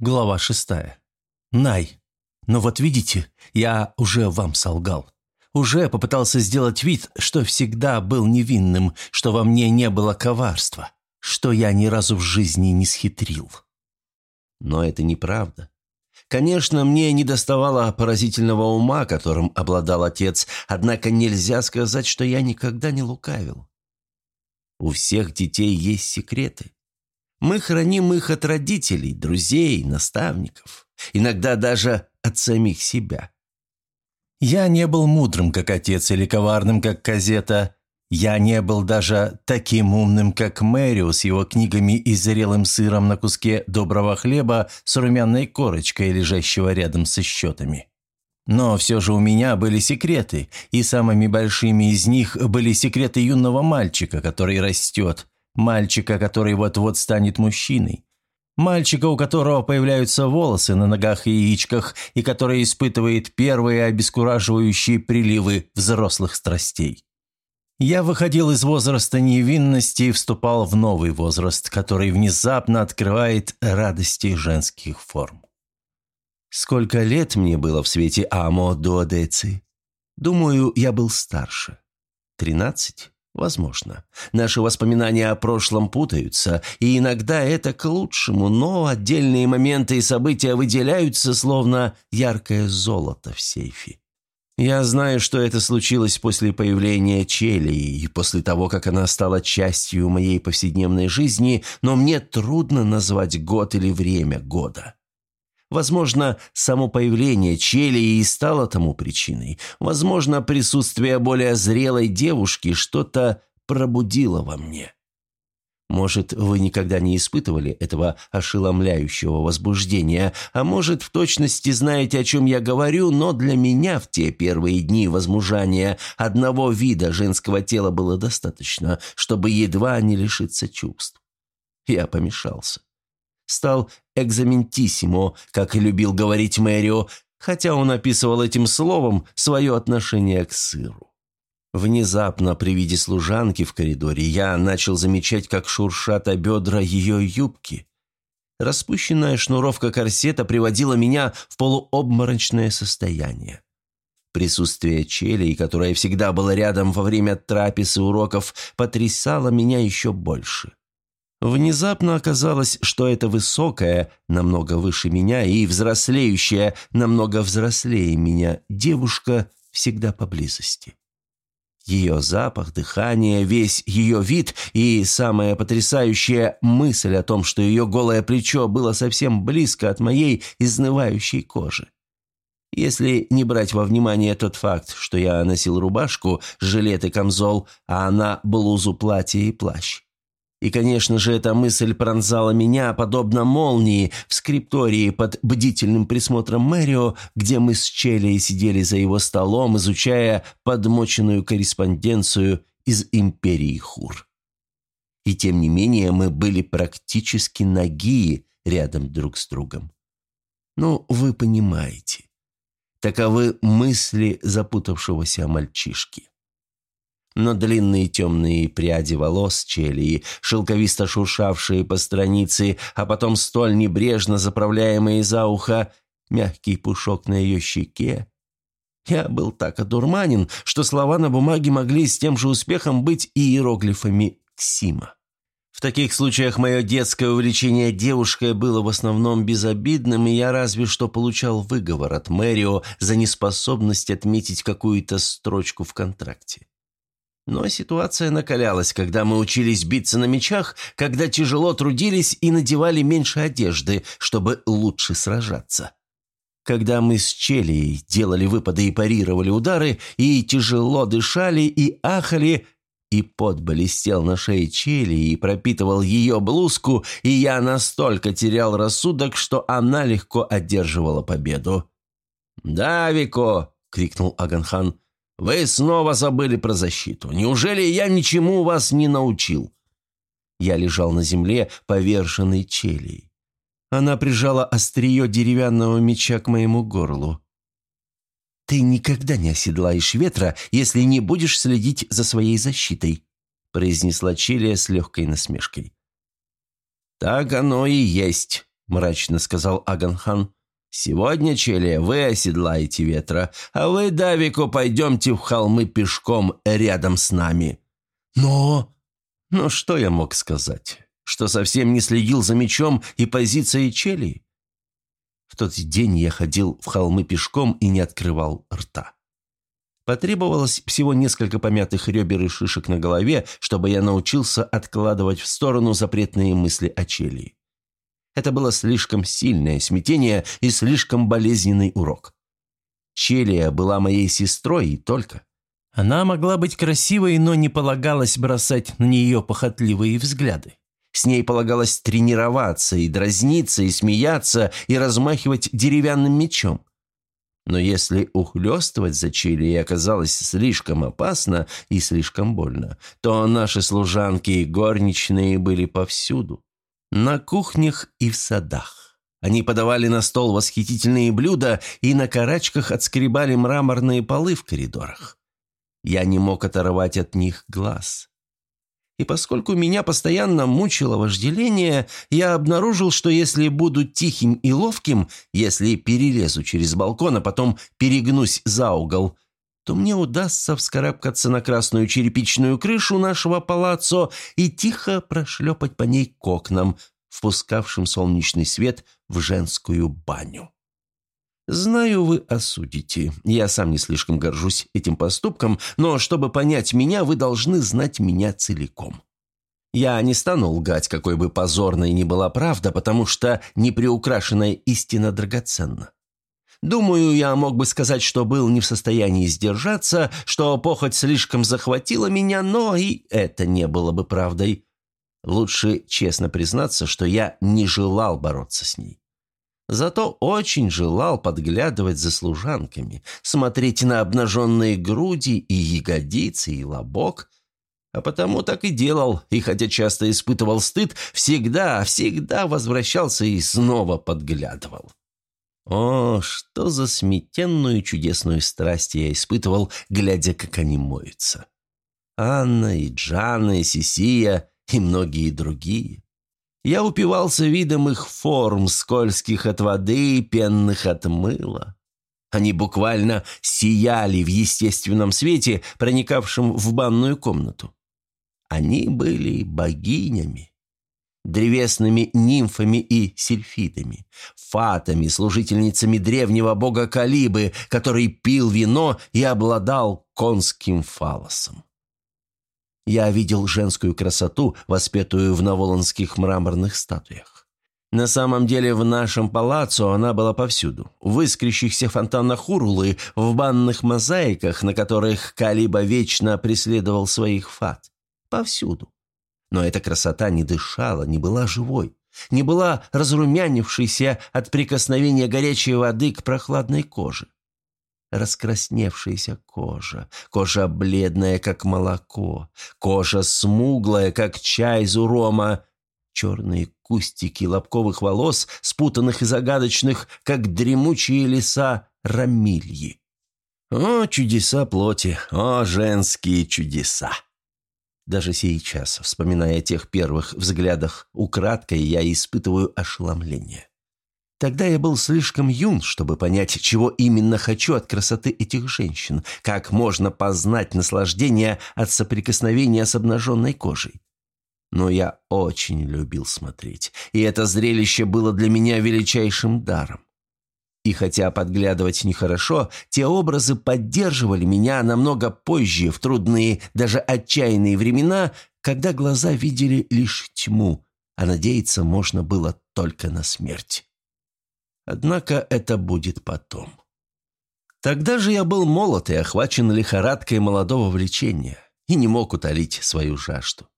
Глава шестая. Най. Но вот видите, я уже вам солгал. Уже попытался сделать вид, что всегда был невинным, что во мне не было коварства, что я ни разу в жизни не схитрил. Но это неправда. Конечно, мне не доставало поразительного ума, которым обладал отец, однако нельзя сказать, что я никогда не лукавил. У всех детей есть секреты. Мы храним их от родителей, друзей, наставников, иногда даже от самих себя. Я не был мудрым, как отец, или коварным, как Казета. Я не был даже таким умным, как Мэрио с его книгами и зрелым сыром на куске доброго хлеба с румяной корочкой, лежащего рядом со счетами. Но все же у меня были секреты, и самыми большими из них были секреты юного мальчика, который растет, Мальчика, который вот-вот станет мужчиной. Мальчика, у которого появляются волосы на ногах и яичках, и который испытывает первые обескураживающие приливы взрослых страстей. Я выходил из возраста невинности и вступал в новый возраст, который внезапно открывает радости женских форм. Сколько лет мне было в свете Амо Дуодеци? Думаю, я был старше. Тринадцать? Возможно. Наши воспоминания о прошлом путаются, и иногда это к лучшему, но отдельные моменты и события выделяются, словно яркое золото в сейфе. Я знаю, что это случилось после появления Челии и после того, как она стала частью моей повседневной жизни, но мне трудно назвать год или время года. Возможно, само появление Челии и стало тому причиной. Возможно, присутствие более зрелой девушки что-то пробудило во мне. Может, вы никогда не испытывали этого ошеломляющего возбуждения, а может, в точности знаете, о чем я говорю, но для меня в те первые дни возмужания одного вида женского тела было достаточно, чтобы едва не лишиться чувств. Я помешался стал экзаментиссимо, как любил говорить Мэрио, хотя он описывал этим словом свое отношение к сыру. Внезапно при виде служанки в коридоре я начал замечать, как шуршат о бедра ее юбки. Распущенная шнуровка корсета приводила меня в полуобморочное состояние. Присутствие челей, которая всегда была рядом во время трапез и уроков, потрясало меня еще больше. Внезапно оказалось, что эта высокая, намного выше меня, и взрослеющая, намного взрослее меня, девушка всегда поблизости. Ее запах, дыхание, весь ее вид и самая потрясающая мысль о том, что ее голое плечо было совсем близко от моей изнывающей кожи. Если не брать во внимание тот факт, что я носил рубашку, жилет и камзол, а она блузу, платье и плащ. И, конечно же, эта мысль пронзала меня, подобно молнии, в скриптории под бдительным присмотром Мэрио, где мы с Челли сидели за его столом, изучая подмоченную корреспонденцию из империи Хур. И тем не менее мы были практически ноги рядом друг с другом. Ну, вы понимаете. Таковы мысли запутавшегося мальчишки но длинные темные пряди волос Челии, шелковисто шуршавшие по странице, а потом столь небрежно заправляемые за ухо, мягкий пушок на ее щеке. Я был так одурманен, что слова на бумаге могли с тем же успехом быть иероглифами «Ксима». В таких случаях мое детское увлечение девушкой было в основном безобидным, и я разве что получал выговор от Мэрио за неспособность отметить какую-то строчку в контракте. Но ситуация накалялась, когда мы учились биться на мечах, когда тяжело трудились и надевали меньше одежды, чтобы лучше сражаться. Когда мы с Челией делали выпады и парировали удары, и тяжело дышали и ахали, и пот блестел на шее Челии и пропитывал ее блузку, и я настолько терял рассудок, что она легко одерживала победу. «Да, Вико!» — крикнул Аганхан. Вы снова забыли про защиту. Неужели я ничему вас не научил?» Я лежал на земле, поверженный челей. Она прижала острие деревянного меча к моему горлу. «Ты никогда не оседлаешь ветра, если не будешь следить за своей защитой», произнесла Челия с легкой насмешкой. «Так оно и есть», мрачно сказал Аганхан. «Сегодня, Челия, вы оседлаете ветра, а вы, Давико, пойдемте в холмы пешком рядом с нами». «Но...» «Ну, что я мог сказать? Что совсем не следил за мечом и позицией Челии?» В тот день я ходил в холмы пешком и не открывал рта. Потребовалось всего несколько помятых ребер и шишек на голове, чтобы я научился откладывать в сторону запретные мысли о Челии. Это было слишком сильное смятение и слишком болезненный урок. Челия была моей сестрой и только. Она могла быть красивой, но не полагалось бросать на нее похотливые взгляды. С ней полагалось тренироваться и дразниться, и смеяться, и размахивать деревянным мечом. Но если ухлёстывать за Чили оказалось слишком опасно и слишком больно, то наши служанки и горничные были повсюду. На кухнях и в садах. Они подавали на стол восхитительные блюда и на карачках отскребали мраморные полы в коридорах. Я не мог оторвать от них глаз. И поскольку меня постоянно мучило вожделение, я обнаружил, что если буду тихим и ловким, если перелезу через балкон, а потом перегнусь за угол, то мне удастся вскарабкаться на красную черепичную крышу нашего палаццо и тихо прошлепать по ней к окнам, впускавшим солнечный свет в женскую баню. Знаю, вы осудите. Я сам не слишком горжусь этим поступком, но чтобы понять меня, вы должны знать меня целиком. Я не стану лгать, какой бы позорной ни была правда, потому что неприукрашенная истина драгоценна. Думаю, я мог бы сказать, что был не в состоянии сдержаться, что похоть слишком захватила меня, но и это не было бы правдой. Лучше честно признаться, что я не желал бороться с ней. Зато очень желал подглядывать за служанками, смотреть на обнаженные груди и ягодицы, и лобок. А потому так и делал, и хотя часто испытывал стыд, всегда, всегда возвращался и снова подглядывал. О, что за сметенную чудесную страсть я испытывал, глядя, как они моются. Анна и Джанна и Сисия и многие другие. Я упивался видом их форм, скользких от воды и пенных от мыла. Они буквально сияли в естественном свете, проникавшем в банную комнату. Они были богинями, древесными нимфами и сельфидами, фатами, служительницами древнего бога Калибы, который пил вино и обладал конским фалосом. Я видел женскую красоту, воспетую в наволонских мраморных статуях. На самом деле в нашем палаццо она была повсюду. В искрящихся фонтанах Урлы, в банных мозаиках, на которых Калиба вечно преследовал своих фат. Повсюду. Но эта красота не дышала, не была живой, не была разрумянившейся от прикосновения горячей воды к прохладной коже раскрасневшаяся кожа, кожа бледная, как молоко, кожа смуглая, как чай из урома, черные кустики лобковых волос, спутанных и загадочных, как дремучие леса рамильи. О, чудеса плоти, о, женские чудеса! Даже сейчас, вспоминая о тех первых взглядах, украдкой я испытываю ошеломление. Тогда я был слишком юн, чтобы понять, чего именно хочу от красоты этих женщин, как можно познать наслаждение от соприкосновения с обнаженной кожей. Но я очень любил смотреть, и это зрелище было для меня величайшим даром. И хотя подглядывать нехорошо, те образы поддерживали меня намного позже, в трудные, даже отчаянные времена, когда глаза видели лишь тьму, а надеяться можно было только на смерть. Однако это будет потом. Тогда же я был молод и охвачен лихорадкой молодого влечения и не мог утолить свою жажду.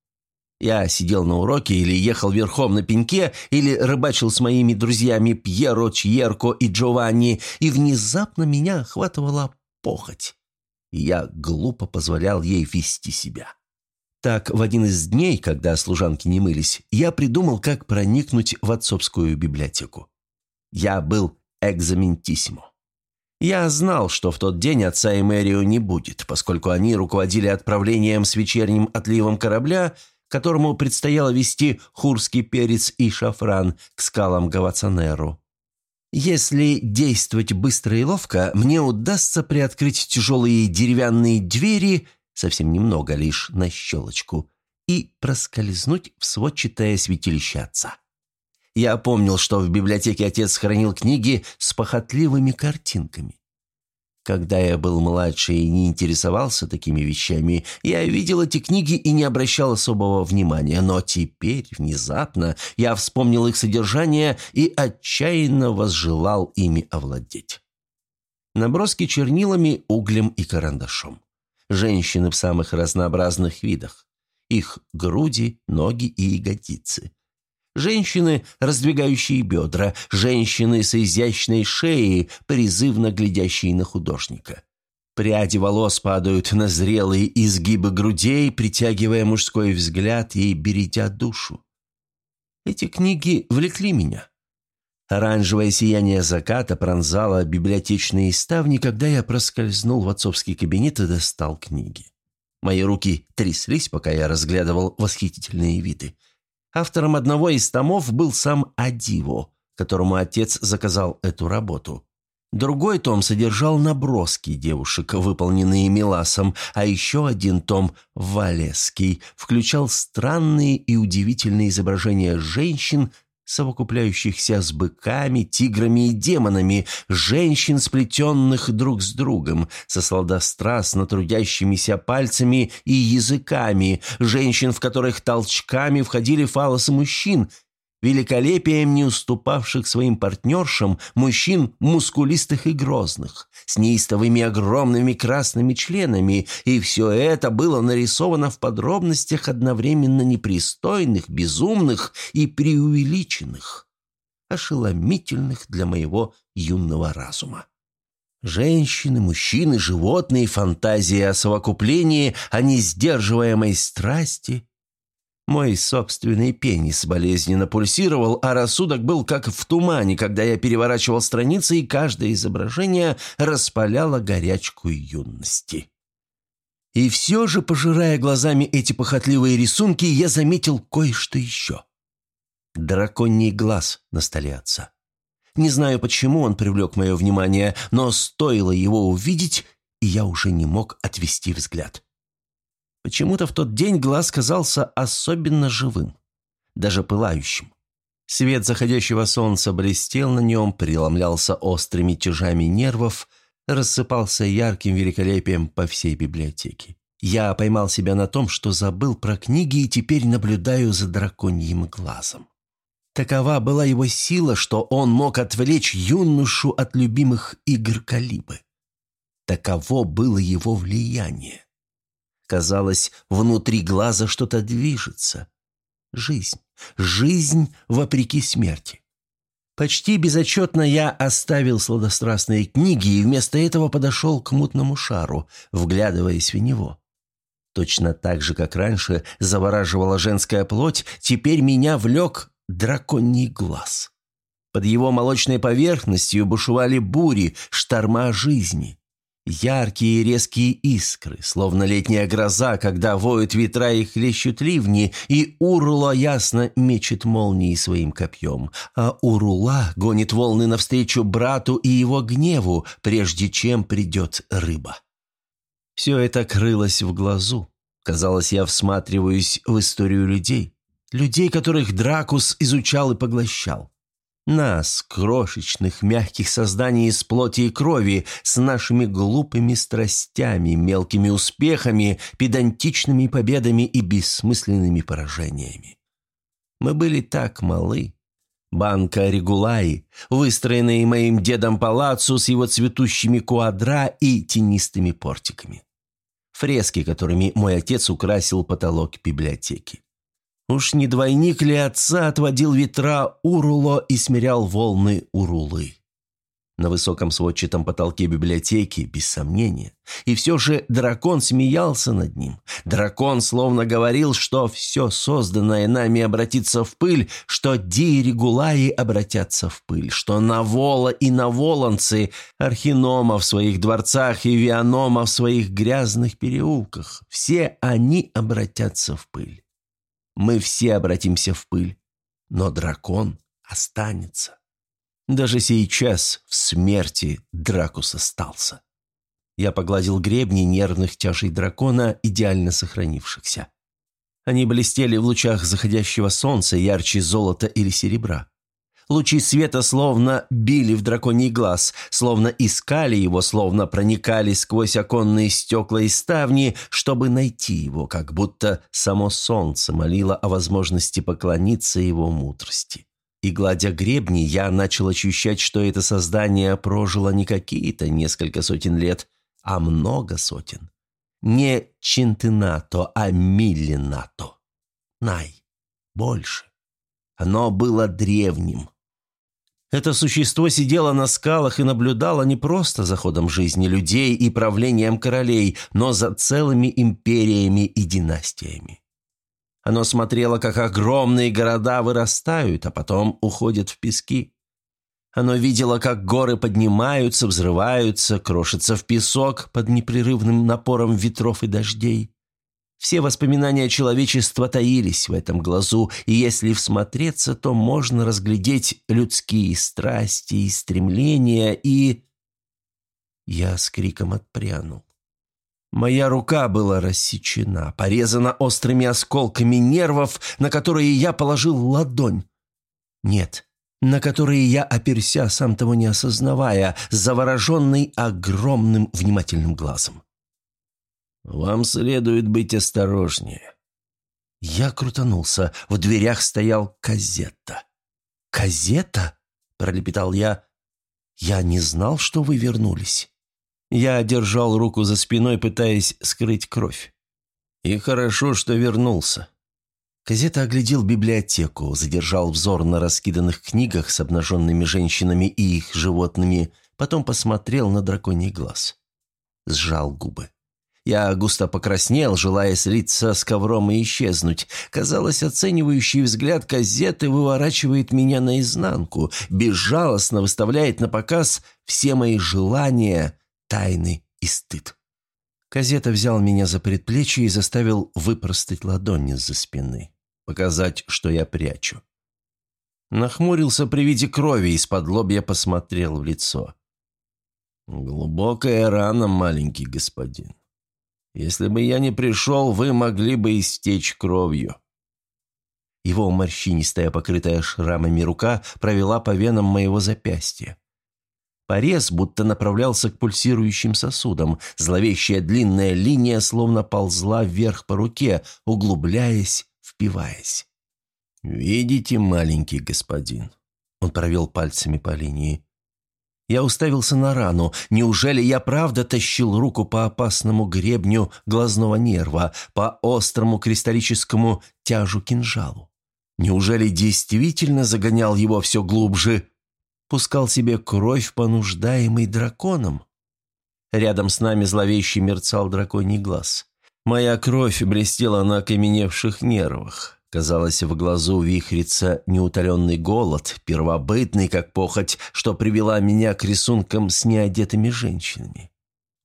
Я сидел на уроке или ехал верхом на пеньке, или рыбачил с моими друзьями Пьеро, Чьерко и Джованни, и внезапно меня охватывала похоть. Я глупо позволял ей вести себя. Так, в один из дней, когда служанки не мылись, я придумал, как проникнуть в отцовскую библиотеку. Я был экзаментиссимо. Я знал, что в тот день отца и Мэрию не будет, поскольку они руководили отправлением с вечерним отливом корабля, которому предстояло вести хурский перец и шафран к скалам Гавацанеру. Если действовать быстро и ловко, мне удастся приоткрыть тяжелые деревянные двери, совсем немного лишь на щелочку, и проскользнуть в сводчатое святилище отца. Я помнил, что в библиотеке отец хранил книги с похотливыми картинками. Когда я был младше и не интересовался такими вещами, я видел эти книги и не обращал особого внимания, но теперь, внезапно, я вспомнил их содержание и отчаянно возжелал ими овладеть. Наброски чернилами, углем и карандашом. Женщины в самых разнообразных видах. Их груди, ноги и ягодицы – Женщины, раздвигающие бедра, женщины с изящной шеей, призывно глядящие на художника. Пряди волос падают на зрелые изгибы грудей, притягивая мужской взгляд и бередя душу. Эти книги влекли меня. Оранжевое сияние заката пронзало библиотечные ставни, когда я проскользнул в отцовский кабинет и достал книги. Мои руки тряслись, пока я разглядывал восхитительные виды – Автором одного из томов был сам Адиво, которому отец заказал эту работу. Другой том содержал наброски девушек, выполненные Миласом, а еще один том, Валеский, включал странные и удивительные изображения женщин, совокупляющихся с быками, тиграми и демонами, женщин, сплетенных друг с другом, со сладострастно трудящимися пальцами и языками, женщин, в которых толчками входили фалосы мужчин, великолепием не уступавших своим партнершам мужчин мускулистых и грозных, с неистовыми огромными красными членами, и все это было нарисовано в подробностях одновременно непристойных, безумных и преувеличенных, ошеломительных для моего юного разума. Женщины, мужчины, животные, фантазия о совокуплении, о несдерживаемой страсти – мой собственный пенис болезненно пульсировал, а рассудок был как в тумане, когда я переворачивал страницы, и каждое изображение распаляло горячку юности. И все же, пожирая глазами эти похотливые рисунки, я заметил кое-что еще. Драконий глаз на столе отца. Не знаю, почему он привлек мое внимание, но стоило его увидеть, и я уже не мог отвести взгляд. Почему-то в тот день глаз казался особенно живым, даже пылающим. Свет заходящего солнца блестел на нем, преломлялся острыми тяжами нервов, рассыпался ярким великолепием по всей библиотеке. Я поймал себя на том, что забыл про книги и теперь наблюдаю за драконьим глазом. Такова была его сила, что он мог отвлечь юношу от любимых игр Калибы. Таково было его влияние. Казалось, внутри глаза что-то движется. Жизнь. Жизнь вопреки смерти. Почти безотчетно я оставил сладострастные книги и вместо этого подошел к мутному шару, вглядываясь в него. Точно так же, как раньше завораживала женская плоть, теперь меня влек драконий глаз. Под его молочной поверхностью бушевали бури, шторма жизни. Яркие резкие искры, словно летняя гроза, когда воют ветра и хлещут ливни, и Урула ясно мечет молнии своим копьем, а Урула гонит волны навстречу брату и его гневу, прежде чем придет рыба. Все это крылось в глазу. Казалось, я всматриваюсь в историю людей. Людей, которых Дракус изучал и поглощал. Нас, крошечных, мягких созданий из плоти и крови, с нашими глупыми страстями, мелкими успехами, педантичными победами и бессмысленными поражениями. Мы были так малы. Банка Регулаи, выстроенная моим дедом палаццо с его цветущими куадра и тенистыми портиками. Фрески, которыми мой отец украсил потолок библиотеки. Уж не двойник ли отца отводил ветра Уруло и смирял волны Урулы? На высоком сводчатом потолке библиотеки, без сомнения. И все же дракон смеялся над ним. Дракон словно говорил, что все созданное нами обратится в пыль, что Ди обратятся в пыль, что Навола и Наволанцы, Архинома в своих дворцах и Вианома в своих грязных переулках, все они обратятся в пыль. Мы все обратимся в пыль. Но дракон останется. Даже сейчас в смерти Дракус остался. Я погладил гребни нервных тяжей дракона, идеально сохранившихся. Они блестели в лучах заходящего солнца ярче золота или серебра. Лучи света словно били в драконий глаз, словно искали его, словно проникали сквозь оконные стекла и ставни, чтобы найти его, как будто само солнце молило о возможности поклониться его мудрости. И, гладя гребни, я начал ощущать, что это создание прожило не какие-то несколько сотен лет, а много сотен. Не Чинтынато, а Миллинато. Най. Больше. Оно было древним. Это существо сидело на скалах и наблюдало не просто за ходом жизни людей и правлением королей, но за целыми империями и династиями. Оно смотрело, как огромные города вырастают, а потом уходят в пески. Оно видело, как горы поднимаются, взрываются, крошатся в песок под непрерывным напором ветров и дождей. Все воспоминания человечества таились в этом глазу, и если всмотреться, то можно разглядеть людские страсти и стремления, и... Я с криком отпрянул. Моя рука была рассечена, порезана острыми осколками нервов, на которые я положил ладонь. Нет, на которые я оперся, сам того не осознавая, завороженный огромным внимательным глазом. «Вам следует быть осторожнее». Я крутанулся. В дверях стоял Казетта. «Казетта?» – пролепетал я. «Я не знал, что вы вернулись». Я держал руку за спиной, пытаясь скрыть кровь. И хорошо, что вернулся. Казета оглядел библиотеку, задержал взор на раскиданных книгах с обнаженными женщинами и их животными, потом посмотрел на драконий глаз. Сжал губы. Я густо покраснел, желая слиться с ковром и исчезнуть. Казалось, оценивающий взгляд газеты выворачивает меня наизнанку, безжалостно выставляет на показ все мои желания, тайны и стыд. Казета взял меня за предплечье и заставил выпростать ладони за спины, показать, что я прячу. Нахмурился при виде крови, из-под лобья посмотрел в лицо. «Глубокая рана, маленький господин. Если бы я не пришел, вы могли бы истечь кровью». Его морщинистая, покрытая шрамами рука провела по венам моего запястья. Порез будто направлялся к пульсирующим сосудам. Зловещая длинная линия словно ползла вверх по руке, углубляясь, впиваясь. «Видите, маленький господин?» Он провел пальцами по линии. Я уставился на рану. Неужели я правда тащил руку по опасному гребню глазного нерва, по острому кристаллическому тяжу кинжалу? Неужели действительно загонял его все глубже? пускал себе кровь, понуждаемый драконом. Рядом с нами зловеще мерцал драконий глаз. Моя кровь блестела на окаменевших нервах. Казалось, в глазу вихрится неутоленный голод, первобытный, как похоть, что привела меня к рисункам с неодетыми женщинами.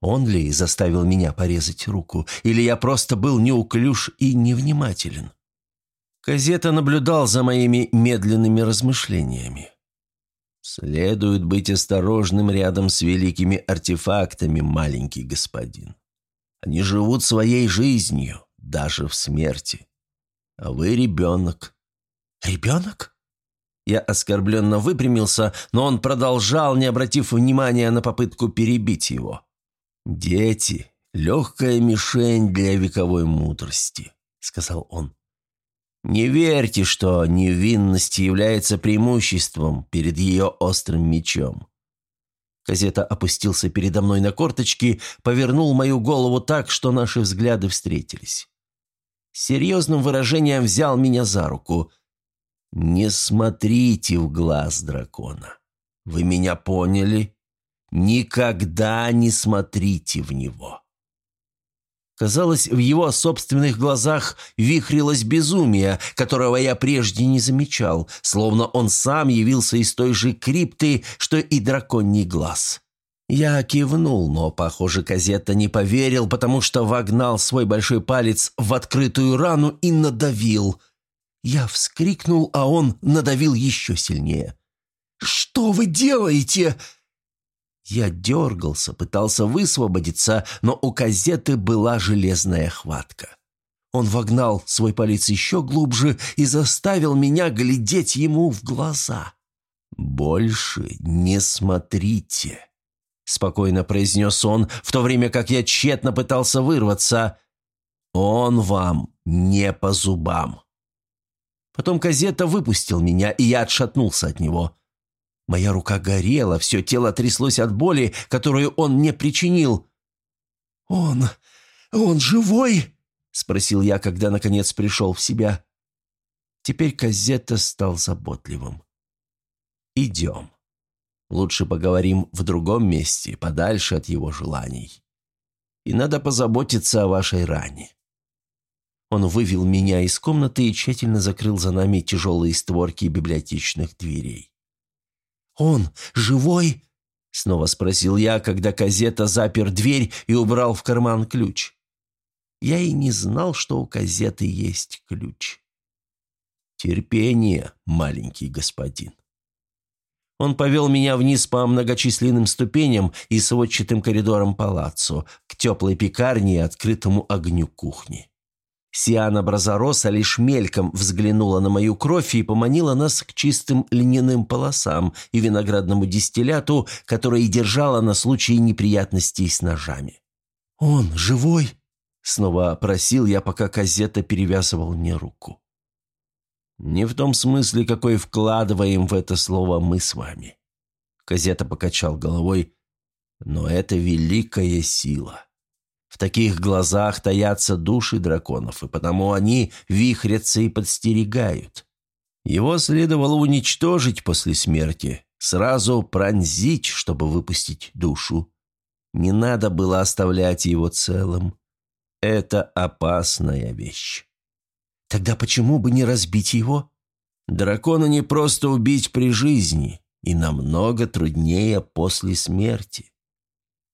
Он ли заставил меня порезать руку, или я просто был неуклюж и невнимателен? Казета наблюдал за моими медленными размышлениями. Следует быть осторожным рядом с великими артефактами, маленький господин. Они живут своей жизнью, даже в смерти. Вы ребенок. Ребенок? Я оскорбленно выпрямился, но он продолжал, не обратив внимания на попытку перебить его. «Дети — легкая мишень для вековой мудрости», — сказал он. Не верьте, что невинность является преимуществом перед ее острым мечом. Казета опустился передо мной на корточки, повернул мою голову так, что наши взгляды встретились. Серьезным выражением взял меня за руку. «Не смотрите в глаз дракона. Вы меня поняли? Никогда не смотрите в него». Казалось, в его собственных глазах вихрилось безумие, которого я прежде не замечал, словно он сам явился из той же крипты, что и драконий глаз. Я кивнул, но, похоже, Казетта не поверил, потому что вогнал свой большой палец в открытую рану и надавил. Я вскрикнул, а он надавил еще сильнее. «Что вы делаете?» Я дергался, пытался высвободиться, но у газеты была железная хватка. Он вогнал свой палец еще глубже и заставил меня глядеть ему в глаза. «Больше не смотрите», — спокойно произнес он, в то время как я тщетно пытался вырваться. «Он вам не по зубам». Потом Казета выпустил меня, и я отшатнулся от него. Моя рука горела, все тело тряслось от боли, которую он мне причинил. «Он... он живой?» – спросил я, когда наконец пришел в себя. Теперь Казета стал заботливым. «Идем. Лучше поговорим в другом месте, подальше от его желаний. И надо позаботиться о вашей ране». Он вывел меня из комнаты и тщательно закрыл за нами тяжелые створки библиотечных дверей. «Он живой?» — снова спросил я, когда Казета запер дверь и убрал в карман ключ. Я и не знал, что у Казеты есть ключ. «Терпение, маленький господин». Он повел меня вниз по многочисленным ступеням и сводчатым коридорам палаццо, к теплой пекарне и открытому огню кухни. Сиана Бразороса лишь мельком взглянула на мою кровь и поманила нас к чистым льняным полосам и виноградному дистилляту, который держала на случай неприятностей с ножами. «Он живой?» — снова просил я, пока Казета перевязывал мне руку. «Не в том смысле, какой вкладываем в это слово мы с вами». Казета покачал головой, «но это великая сила». В таких глазах таятся души драконов, и потому они вихрятся и подстерегают. Его следовало уничтожить после смерти, сразу пронзить, чтобы выпустить душу. Не надо было оставлять его целым. Это опасная вещь. Тогда почему бы не разбить его? Дракона не просто убить при жизни, и намного труднее после смерти.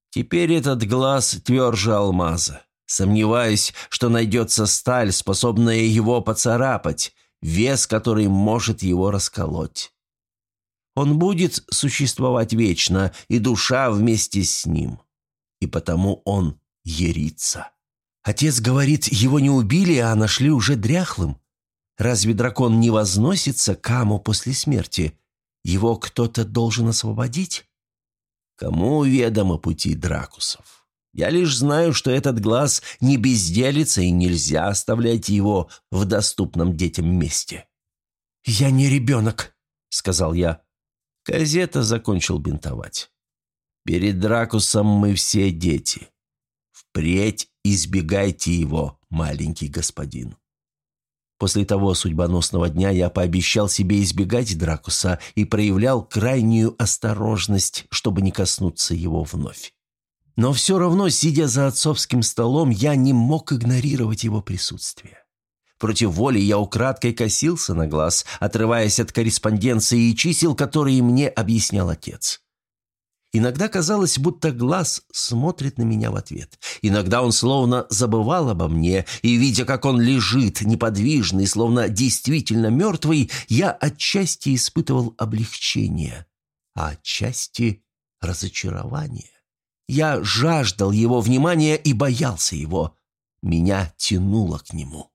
Теперь этот глаз тверже алмаза. Сомневаюсь, что найдется сталь, способная его поцарапать, вес который может его расколоть. Он будет существовать вечно, и душа вместе с ним. И потому он ерится. Отец говорит, его не убили, а нашли уже дряхлым. Разве дракон не возносится к Аму после смерти? Его кто-то должен освободить? Кому ведомо пути дракусов? Я лишь знаю, что этот глаз не безделится и нельзя оставлять его в доступном детям месте. «Я не ребенок», — сказал я. Казета закончил бинтовать. «Перед Дракусом мы все дети. Впредь избегайте его, маленький господин». После того судьбоносного дня я пообещал себе избегать Дракуса и проявлял крайнюю осторожность, чтобы не коснуться его вновь. Но все равно, сидя за отцовским столом, я не мог игнорировать его присутствие. Против воли я украдкой косился на глаз, отрываясь от корреспонденции и чисел, которые мне объяснял отец. Иногда казалось, будто глаз смотрит на меня в ответ. Иногда он словно забывал обо мне, и, видя, как он лежит, неподвижный, словно действительно мертвый, я отчасти испытывал облегчение, а отчасти разочарование. Я жаждал его внимания и боялся его. Меня тянуло к нему.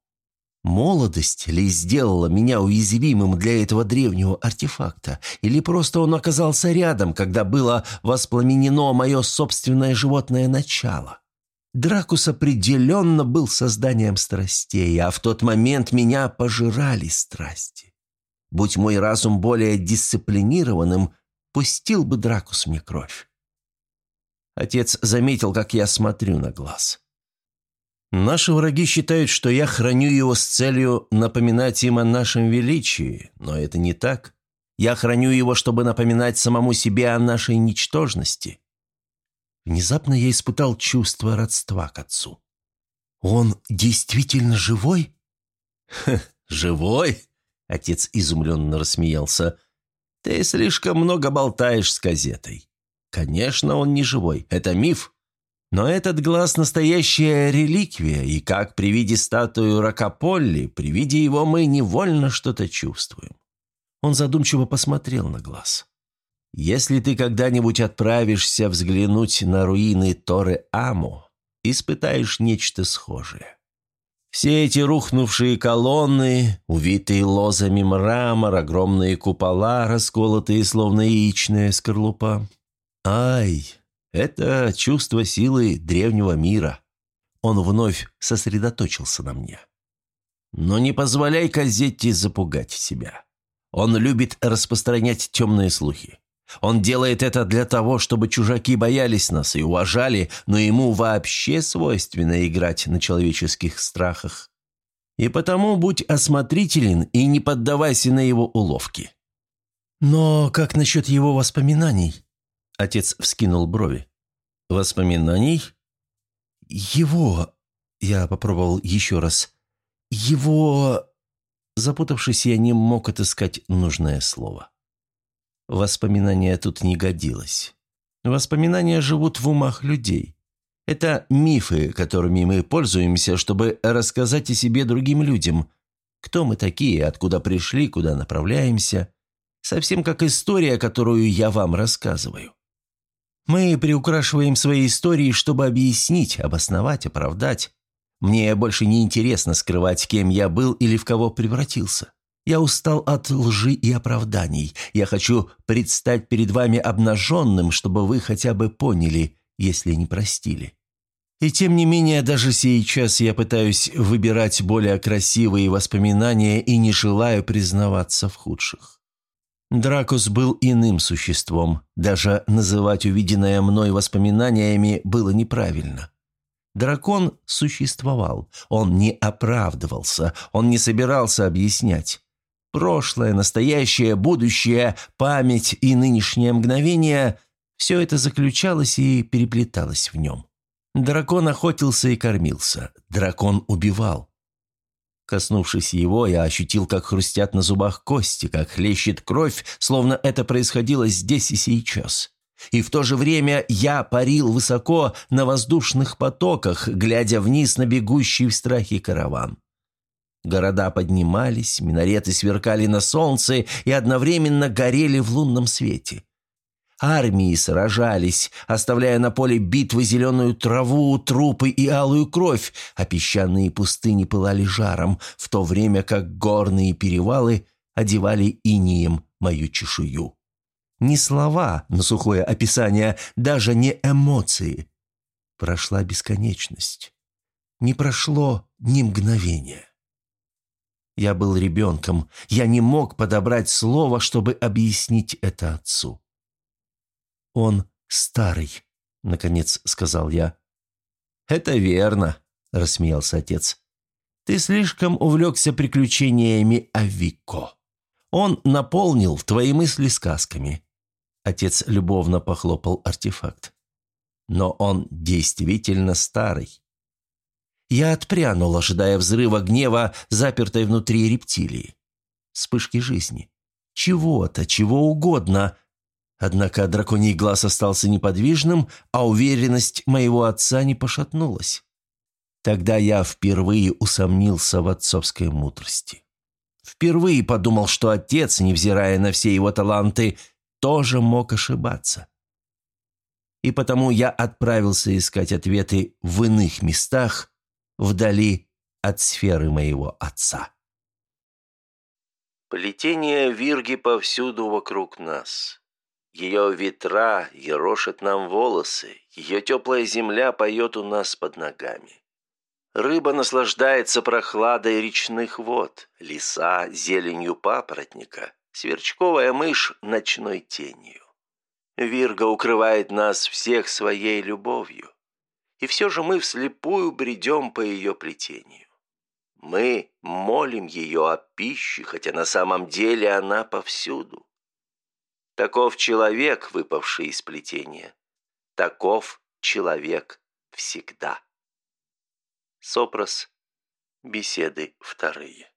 Молодость ли сделала меня уязвимым для этого древнего артефакта? Или просто он оказался рядом, когда было воспламенено мое собственное животное начало? Дракус определенно был созданием страстей, а в тот момент меня пожирали страсти. Будь мой разум более дисциплинированным, пустил бы Дракус мне кровь. Отец заметил, как я смотрю на глаз. Наши враги считают, что я храню его с целью напоминать им о нашем величии, но это не так. Я храню его, чтобы напоминать самому себе о нашей ничтожности. Внезапно я испытал чувство родства к отцу. «Он действительно живой?» Ха, «Живой?» — отец изумленно рассмеялся. «Ты слишком много болтаешь с газетой. Конечно, он не живой. Это миф. Но этот глаз – настоящая реликвия, и как при виде статуи Ракополли, при виде его мы невольно что-то чувствуем. Он задумчиво посмотрел на глаз. «Если ты когда-нибудь отправишься взглянуть на руины Торы Аму, испытаешь нечто схожее. Все эти рухнувшие колонны, увитые лозами мрамор, огромные купола, расколотые, словно яичная скорлупа. Ай, это чувство силы древнего мира. Он вновь сосредоточился на мне. Но не позволяй Казетти запугать себя. Он любит распространять темные слухи. Он делает это для того, чтобы чужаки боялись нас и уважали, но ему вообще свойственно играть на человеческих страхах. И потому будь осмотрителен и не поддавайся на его уловки. Но как насчет его воспоминаний? Отец вскинул брови. «Воспоминаний?» «Его...» Я попробовал еще раз. «Его...» Запутавшись, я не мог отыскать нужное слово. Воспоминания тут не годилось. Воспоминания живут в умах людей. Это мифы, которыми мы пользуемся, чтобы рассказать о себе другим людям. Кто мы такие, откуда пришли, куда направляемся. Совсем как история, которую я вам рассказываю. Мы приукрашиваем свои истории, чтобы объяснить, обосновать, оправдать. Мне больше не интересно скрывать, кем я был или в кого превратился. Я устал от лжи и оправданий. Я хочу предстать перед вами обнаженным, чтобы вы хотя бы поняли, если не простили. И тем не менее, даже сейчас я пытаюсь выбирать более красивые воспоминания и не желаю признаваться в худших. Дракус был иным существом. Даже называть увиденное мной воспоминаниями было неправильно. Дракон существовал. Он не оправдывался. Он не собирался объяснять. Прошлое, настоящее, будущее, память и нынешнее мгновение – все это заключалось и переплеталось в нем. Дракон охотился и кормился. Дракон убивал. Коснувшись его, я ощутил, как хрустят на зубах кости, как хлещет кровь, словно это происходило здесь и сейчас. И в то же время я парил высоко на воздушных потоках, глядя вниз на бегущий в страхе караван. Города поднимались, минареты сверкали на солнце и одновременно горели в лунном свете. Армии сражались, оставляя на поле битвы зеленую траву, трупы и алую кровь, а песчаные пустыни пылали жаром, в то время как горные перевалы одевали инием мою чешую. Не слова, но сухое описание, даже не эмоции. Прошла бесконечность. Не прошло ни мгновения. Я был ребенком, я не мог подобрать слово, чтобы объяснить это отцу. «Он старый», — наконец сказал я. «Это верно», — рассмеялся отец. «Ты слишком увлекся приключениями Авико. Он наполнил твои мысли сказками». Отец любовно похлопал артефакт. «Но он действительно старый». Я отпрянул, ожидая взрыва гнева, запертой внутри рептилии. Вспышки жизни. Чего-то, чего угодно — Однако драконий глаз остался неподвижным, а уверенность моего отца не пошатнулась. Тогда я впервые усомнился в отцовской мудрости. Впервые подумал, что отец, невзирая на все его таланты, тоже мог ошибаться. И потому я отправился искать ответы в иных местах, вдали от сферы моего отца. Плетение вирги повсюду вокруг нас. Ее ветра ерошат нам волосы, ее теплая земля поет у нас под ногами. Рыба наслаждается прохладой речных вод, лиса – зеленью папоротника, сверчковая мышь – ночной тенью. Вирга укрывает нас всех своей любовью, и все же мы вслепую бредем по ее плетению. Мы молим ее о пище, хотя на самом деле она повсюду. Таков человек, выпавший из плетения. Таков человек всегда. Сопрос. Беседы вторые.